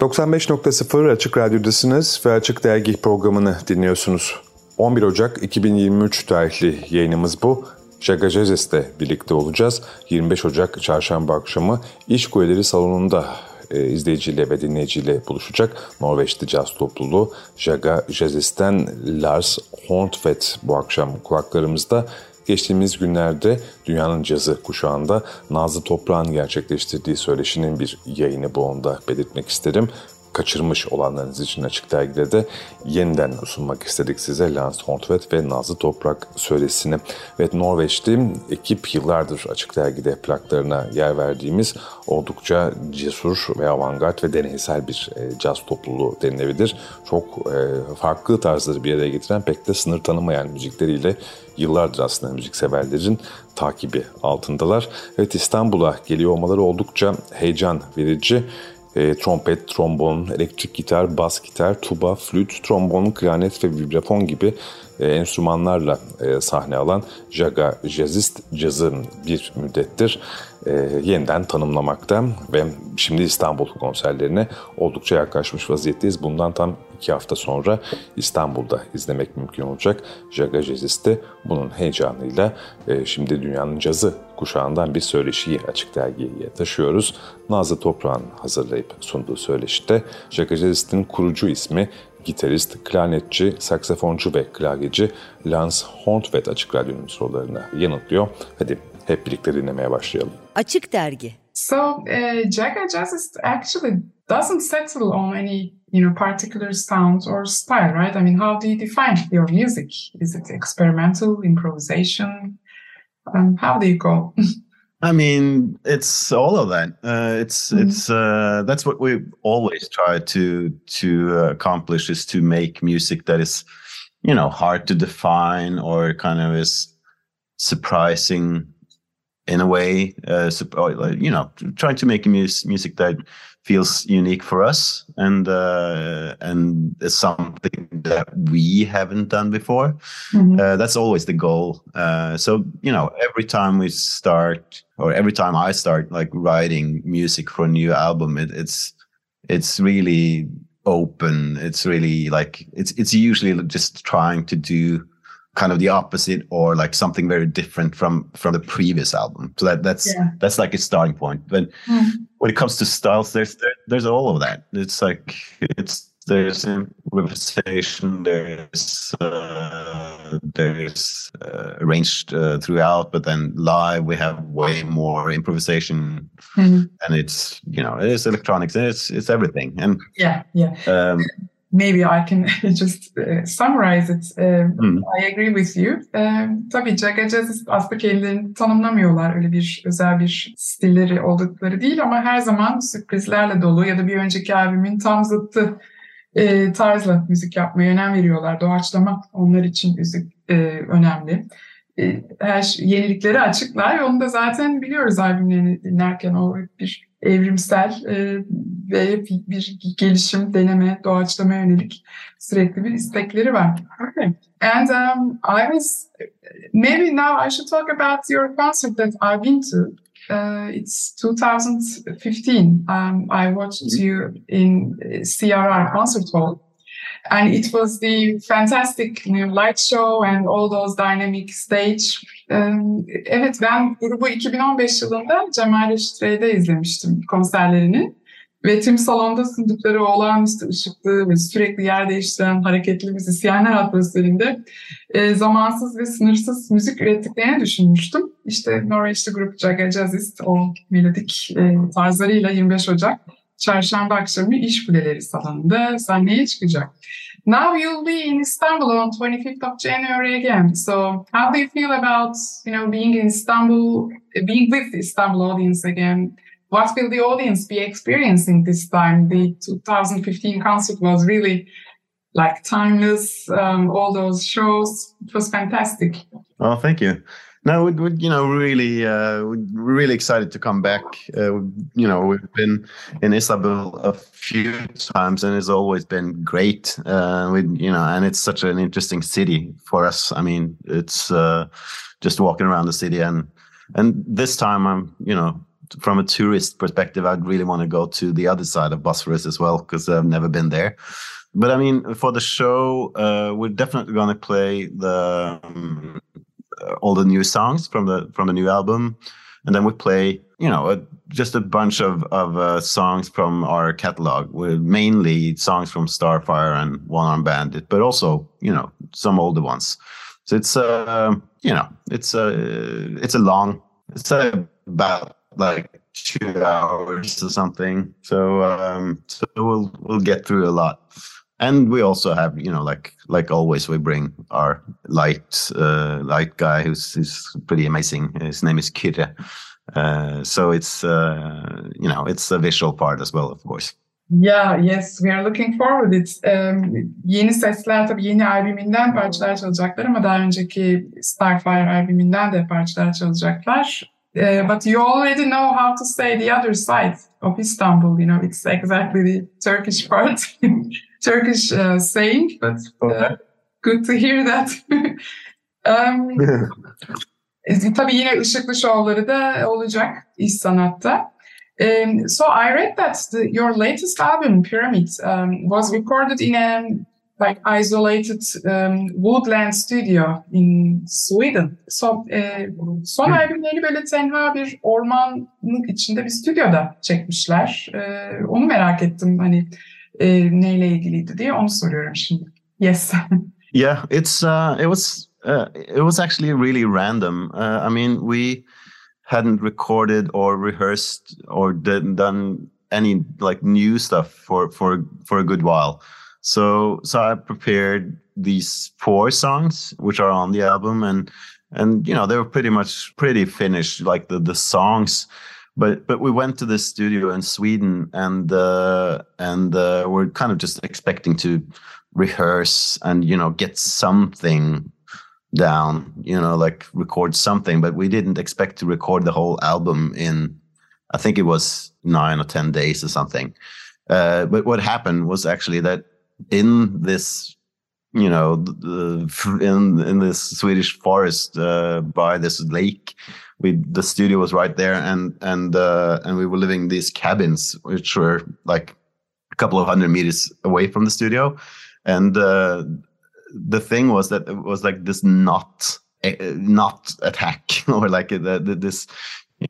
95.0 Açık Radyo'dasınız ve Açık Dergi programını dinliyorsunuz. 11 Ocak 2023 tarihli yayınımız bu. Jaga Jezes'te birlikte olacağız. 25 Ocak çarşamba akşamı İş Kuleleri Salonu'nda e, izleyiciyle ve dinleyiciyle buluşacak. Norveçli caz topluluğu Jaga Jezes'ten Lars Horntvedt bu akşam kulaklarımızda. Geçtiğimiz günlerde dünyanın cazı kuşağında Nazlı Toprağ'ın gerçekleştirdiği söyleşinin bir yayını bu onda belirtmek isterim kaçırmış olanlarınız için Açık Dergi'de de yeniden sunmak istedik size Lance Horntvedt ve Nazlı Toprak söylesini. Ve Norveçli ekip yıllardır Açık Dergi'de plaklarına yer verdiğimiz oldukça cesur ve avantgard ve deneysel bir e, caz topluluğu denilebilir. Çok e, farklı tarzları bir araya getiren pek de sınır tanımayan müzikleriyle yıllardır aslında müzikseverlerin takibi altındalar. Evet İstanbul'a geliyor olmaları oldukça heyecan verici e, trompet, trombon, elektrik gitar, bas gitar, tuba, flüt, trombon, klarnet ve vibrafon gibi e, enstrümanlarla e, sahne alan Jaga Jazzist cazın bir müddettir e, yeniden tanımlamakta ve şimdi İstanbul konserlerine oldukça yaklaşmış vaziyetteyiz. Bundan tam iki hafta sonra İstanbul'da izlemek mümkün olacak. Jaga Jazzist'i bunun heyecanıyla e, şimdi dünyanın cazı kuşağından bir söyleşiyi açık dergiye taşıyoruz. Nazlı Toprağ'ın hazırlayıp sunduğu söyleşide Jaga Jazzist'in kurucu ismi gitarist, klarnetçi, saksafoncu ve klavyeci Lance Horntvedt Açık Radyo'nun sorularını yanıtlıyor. Hadi hep birlikte dinlemeye başlayalım. Açık Dergi So, uh, Jaga Jazz actually doesn't settle on any you know particular sound or style, right? I mean, how do you define your music? Is it experimental, improvisation? Um, how do you go? I mean, it's all of that. Uh, it's mm-hmm. it's uh, that's what we always try to to accomplish is to make music that is, you know, hard to define or kind of is surprising in a way. Uh, you know, trying to make music music that feels unique for us and uh, and it's something that we haven't done before. Mm-hmm. Uh, that's always the goal. Uh, so you know, every time we start, or every time I start, like writing music for a new album, it, it's it's really open. It's really like it's it's usually just trying to do kind of the opposite or like something very different from from the previous album so that that's yeah. that's like a starting point but mm. when it comes to styles there's there, there's all of that it's like it's there's improvisation there's uh, there's uh, arranged uh, throughout but then live we have way more improvisation mm-hmm. and it's you know it's electronics it's it's everything and yeah yeah um, maybe I can just uh, summarize it. Uh, hmm. I agree with you. Uh, tabii Jaga Jazz aslında kendilerini tanımlamıyorlar. Öyle bir özel bir stilleri oldukları değil ama her zaman sürprizlerle dolu ya da bir önceki albümün tam zıttı e, tarzla müzik yapmaya önem veriyorlar. Doğaçlama onlar için müzik e, önemli. E, her şey, yenilikleri açıklar. Onu da zaten biliyoruz albümlerini dinlerken o bir evrimsel e, ve bir gelişim, deneme, doğaçlama yönelik sürekli bir istekleri var. Okay. And um, I was, maybe now I should talk about your concert that I've been to. Uh, it's 2015. Um, I watched mm-hmm. you in CRR Concert Hall. And it was the fantastic know, light show and all those dynamic stage. Um, evet ben grubu 2015 yılında Cemal Reşitre'de izlemiştim konserlerini. Ve tüm salonda sundukları olağanüstü ışıklı ve sürekli yer değiştiren hareketli müzisyenler atmosferinde e, zamansız ve sınırsız müzik ürettiklerini düşünmüştüm. İşte Norveçli grup Jaga Jazzist o melodik e, tarzlarıyla 25 Ocak çarşamba akşamı iş kuleleri salonunda sahneye çıkacak. Now you'll be in Istanbul on 25th of January again. So how do you feel about, you know, being in Istanbul, being with the Istanbul audience again? What will the audience be experiencing this time? The 2015 concert was really like timeless. Um, all those shows, it was fantastic. Oh, thank you. No, we, you know, really, uh, really excited to come back. Uh, you know, we've been in Istanbul a few times, and it's always been great. Uh, we, you know, and it's such an interesting city for us. I mean, it's uh, just walking around the city, and and this time I'm, you know, from a tourist perspective, I'd really want to go to the other side of Bosphorus as well because I've never been there. But I mean, for the show, uh, we're definitely going to play the um, all the new songs from the from the new album, and then we play you know a, just a bunch of of uh, songs from our catalog, with mainly songs from Starfire and One Arm Bandit, but also you know some older ones. So it's uh you know it's a it's a long it's about like two hours or something. So um so we'll we'll get through a lot. And we also have you know like like always we bring our light uh, light guy who's who's pretty amazing. His name is Kire. Uh, so it's uh, you know it's a visual part as well, of course. Yeah, yes, we are looking forward. It's, um, yeni sesler tabii yeni albümünden parçalar çalacaklar ama daha önceki Starfire albümünden de parçalar çalacaklar. Uh, but you already know how to say the other side of Istanbul. You know, it's exactly the Turkish part, Turkish uh, saying, but uh, good to hear that. um, tabii yine ışıklı şovları da olacak iş sanatta. Um, so I read that the, your latest album, Pyramid, um, was recorded in a like isolated um, woodland studio in Sweden. So e, son albümlerini böyle tenha bir ormanın içinde bir stüdyoda çekmişler. E, onu merak ettim hani e, neyle ilgiliydi diye onu soruyorum şimdi. Yes. yeah, it's uh, it was uh, it was actually really random. Uh, I mean, we hadn't recorded or rehearsed or done any like new stuff for for for a good while. So so I prepared these four songs which are on the album and and you know they were pretty much pretty finished like the the songs but but we went to the studio in Sweden and uh, and uh, we're kind of just expecting to rehearse and you know get something down, you know, like record something, but we didn't expect to record the whole album in, I think it was nine or 10 days or something. Uh, but what happened was actually that in this, you know, the, in in this Swedish forest uh, by this lake, we the studio was right there, and and uh, and we were living in these cabins, which were like a couple of hundred meters away from the studio, and uh, the thing was that it was like this not not attack or like the, the, this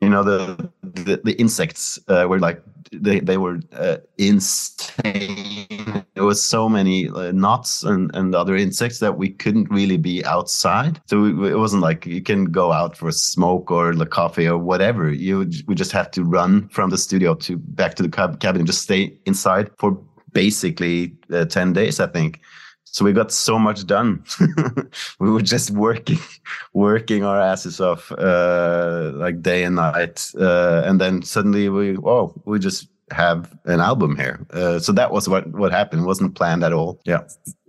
you know the the, the insects uh, were like they they were uh, insane there was so many uh, knots and and other insects that we couldn't really be outside. So we, it wasn't like you can go out for a smoke or the coffee or whatever. You we just have to run from the studio to back to the cab- cabin and just stay inside for basically uh, 10 days i think. So we got so much done. We were just working working our asses off uh, like day and night uh, and then suddenly we oh we just have an album here. Uh, so that was what what happened. İt wasn't planned at all. Yeah.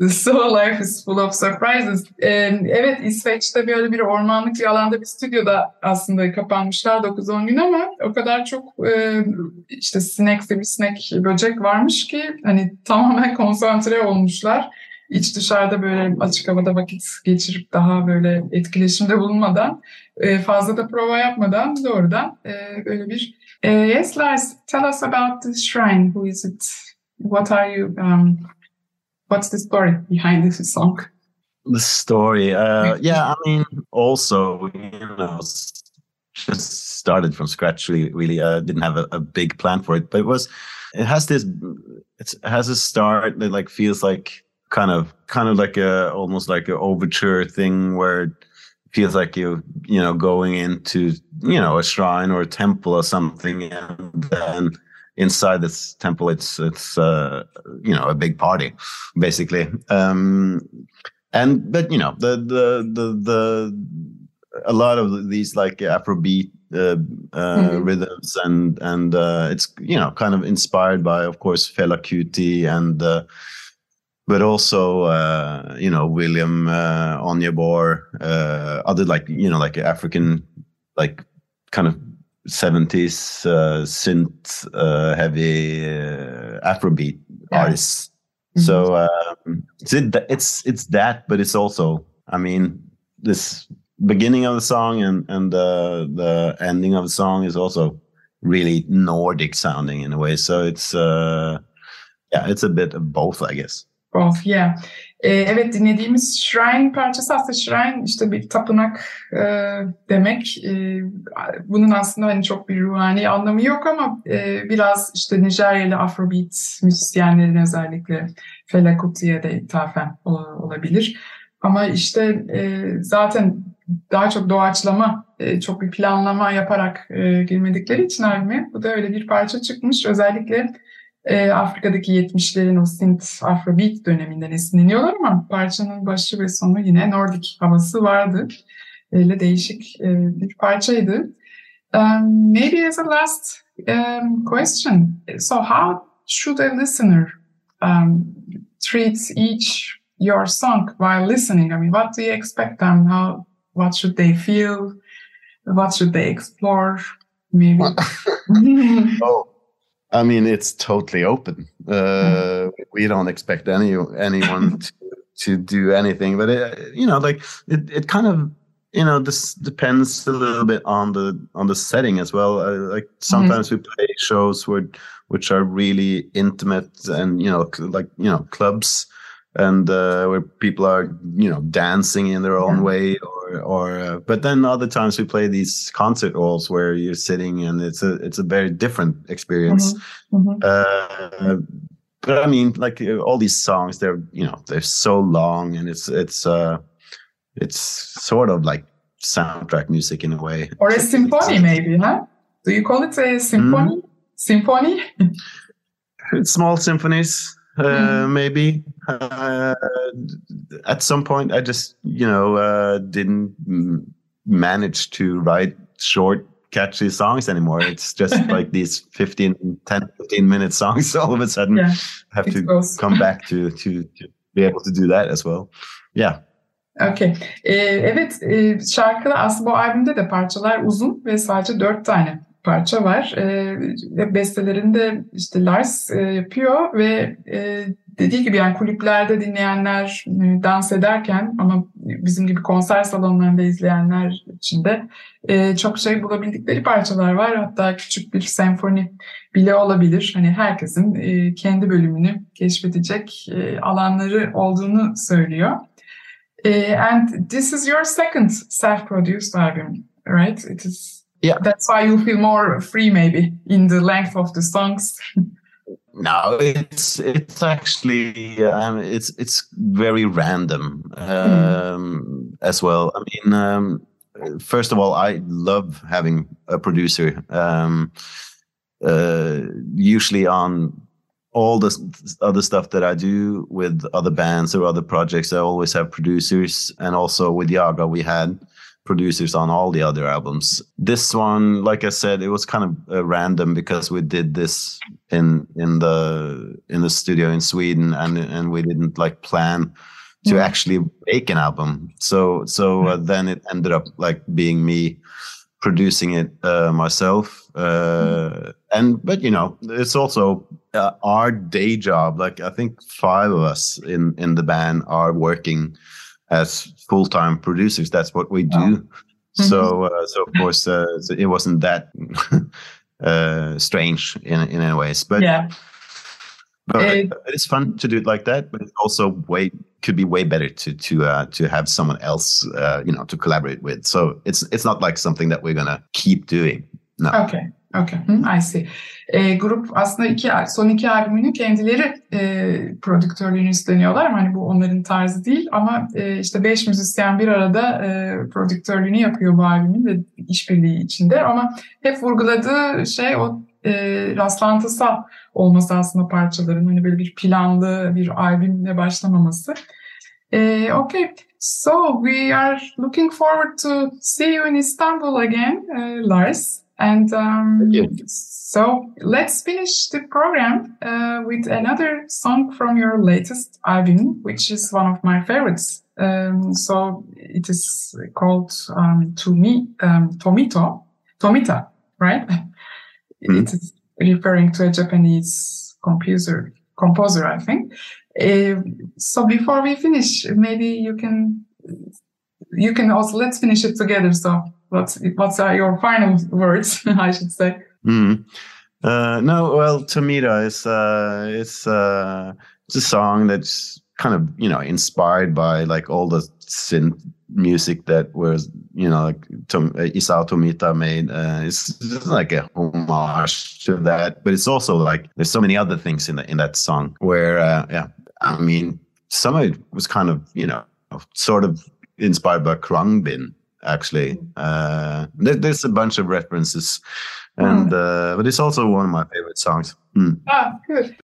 So life is full of surprises. Evet İsveç'te böyle bir ormanlık bir alanda bir stüdyoda aslında kapanmışlar 9-10 gün ama o kadar çok işte sinek sivrisinek böcek varmış ki hani tamamen konsantre olmuşlar. İç dışarıda böyle açık havada vakit geçirip daha böyle etkileşimde bulunmadan e, fazla da prova yapmadan doğrudan e, böyle bir e, Yes Lars, tell us about the shrine. Who is it? What are you um, what's the story behind this song? The story, uh, yeah, I mean, also, you know, just started from scratch. Really, really uh, didn't have a, a, big plan for it, but it was. It has this. it has a start that like feels like kind of kind of like a almost like an overture thing where feels like you you know going into you know a shrine or a temple or something and then inside this temple it's it's uh, you know a big party basically um and but you know the the the the a lot of these like afrobeat uh, uh, mm-hmm. rhythms and and uh, it's you know kind of inspired by of course Fela Kuti and uh, but also uh, you know William uh, Onyeabor, uh, other like you know like African like kind of seventies uh, synth uh, heavy uh, Afrobeat yeah. artists. Mm-hmm. So um, it's it, it's it's that, but it's also I mean this beginning of the song and and the the ending of the song is also really Nordic sounding in a way. So it's uh, yeah, it's a bit of both, I guess. Both, yeah. Ee, evet dinlediğimiz Shrine parçası aslında Shrine işte bir tapınak e, demek. E, bunun aslında hani çok bir ruhani anlamı yok ama e, biraz işte Nijeryalı Afrobeat müzisyenlerin özellikle Fela Kuti'ye de ithafen olabilir. Ama işte e, zaten daha çok doğaçlama, e, çok bir planlama yaparak e, girmedikleri için albüme bu da öyle bir parça çıkmış. Özellikle e, Afrika'daki 70'lerin o synth afrobeat döneminden esinleniyorlar ama parçanın başı ve sonu yine Nordik havası vardı. Öyle değişik e, bir parçaydı. Um, maybe as a last um, question, so how should a listener um, treat each your song while listening? I mean, what do you expect them? How, what should they feel? What should they explore? Maybe. oh, I mean, it's totally open. Uh, mm. We don't expect any anyone to, to do anything, but it, you know, like it, it kind of you know this depends a little bit on the on the setting as well uh, like sometimes mm-hmm. we play shows where which are really intimate and you know like you know clubs and uh, where people are you know dancing in their own yeah. way or or uh, but then other times we play these concert halls where you're sitting and it's a it's a very different experience mm-hmm. Mm-hmm. Uh, but i mean like uh, all these songs they're you know they're so long and it's it's uh it's sort of like soundtrack music in a way or a symphony maybe huh do you call it a symphony mm-hmm. symphony small symphonies mm. maybe uh, at some point i just you know uh, didn't manage to write short catchy songs anymore it's just like these 15 10 15 minute songs all of a sudden yeah, have to goes. come back to, to to be able to do that as well yeah Okay. Ee, evet e, şarkıda aslında bu albümde de parçalar uzun ve sadece dört tane parça var. E, bestelerinde işte Lars e, yapıyor ve e, dediği gibi yani kulüplerde dinleyenler e, dans ederken ama bizim gibi konser salonlarında izleyenler için de e, çok şey bulabildikleri parçalar var. Hatta küçük bir senfoni bile olabilir. Hani herkesin e, kendi bölümünü keşfedecek e, alanları olduğunu söylüyor. E, and this is your second self-produced album, right? It is yeah that's why you feel more free maybe in the length of the songs no it's it's actually um, it's it's very random um, mm. as well i mean um, first of all i love having a producer um, uh, usually on all the other stuff that I do with other bands or other projects, I always have producers. And also with Yaga, we had producers on all the other albums. This one, like I said, it was kind of uh, random because we did this in in the in the studio in Sweden, and and we didn't like plan to mm. actually make an album. So so uh, then it ended up like being me producing it uh, myself. Mm. And but you know, it's also uh, our day job. Like I think five of us in in the band are working as full time producers. That's what we do. Mm-hmm. So, uh, so of course, uh, it wasn't that uh, strange in in any ways. But yeah, but it, it's fun to do it like that. But it also way could be way better to to uh, to have someone else, uh, you know, to collaborate with. So it's it's not like something that we're gonna keep doing. No. Okay. Okay, I see. E, grup aslında iki, son iki albümünü kendileri e, prodüktörlüğünü üstleniyorlar. Hani bu onların tarzı değil ama e, işte beş müzisyen bir arada e, prodüktörlüğünü yapıyor bu albümün ve işbirliği içinde. Ama hep vurguladığı şey o e, rastlantısal olması aslında parçaların. Hani böyle bir planlı bir albümle başlamaması. E, okay, so we are looking forward to see you in Istanbul again, uh, Lars. And um, so let's finish the program uh, with another song from your latest album, which is one of my favorites. Um, so it is called um, To Me, um, Tomito, Tomita, right? Mm-hmm. It is referring to a Japanese composer, composer, I think. Uh, so before we finish, maybe you can you can also let's finish it together. So what's what's uh, your final words? I should say. Mm. Uh, no, well, Tomita is uh, it's uh, it's a song that's kind of you know inspired by like all the synth music that was you know like Tom, uh, Isao Tomita made. Uh, it's just like a homage to that, but it's also like there's so many other things in the, in that song where uh, yeah, I mean some of it was kind of you know sort of inspired by Khruangbin actually. Uh, there, there's a bunch of references, and mm. uh, but it's also one of my favorite songs. Mm. Ah, good.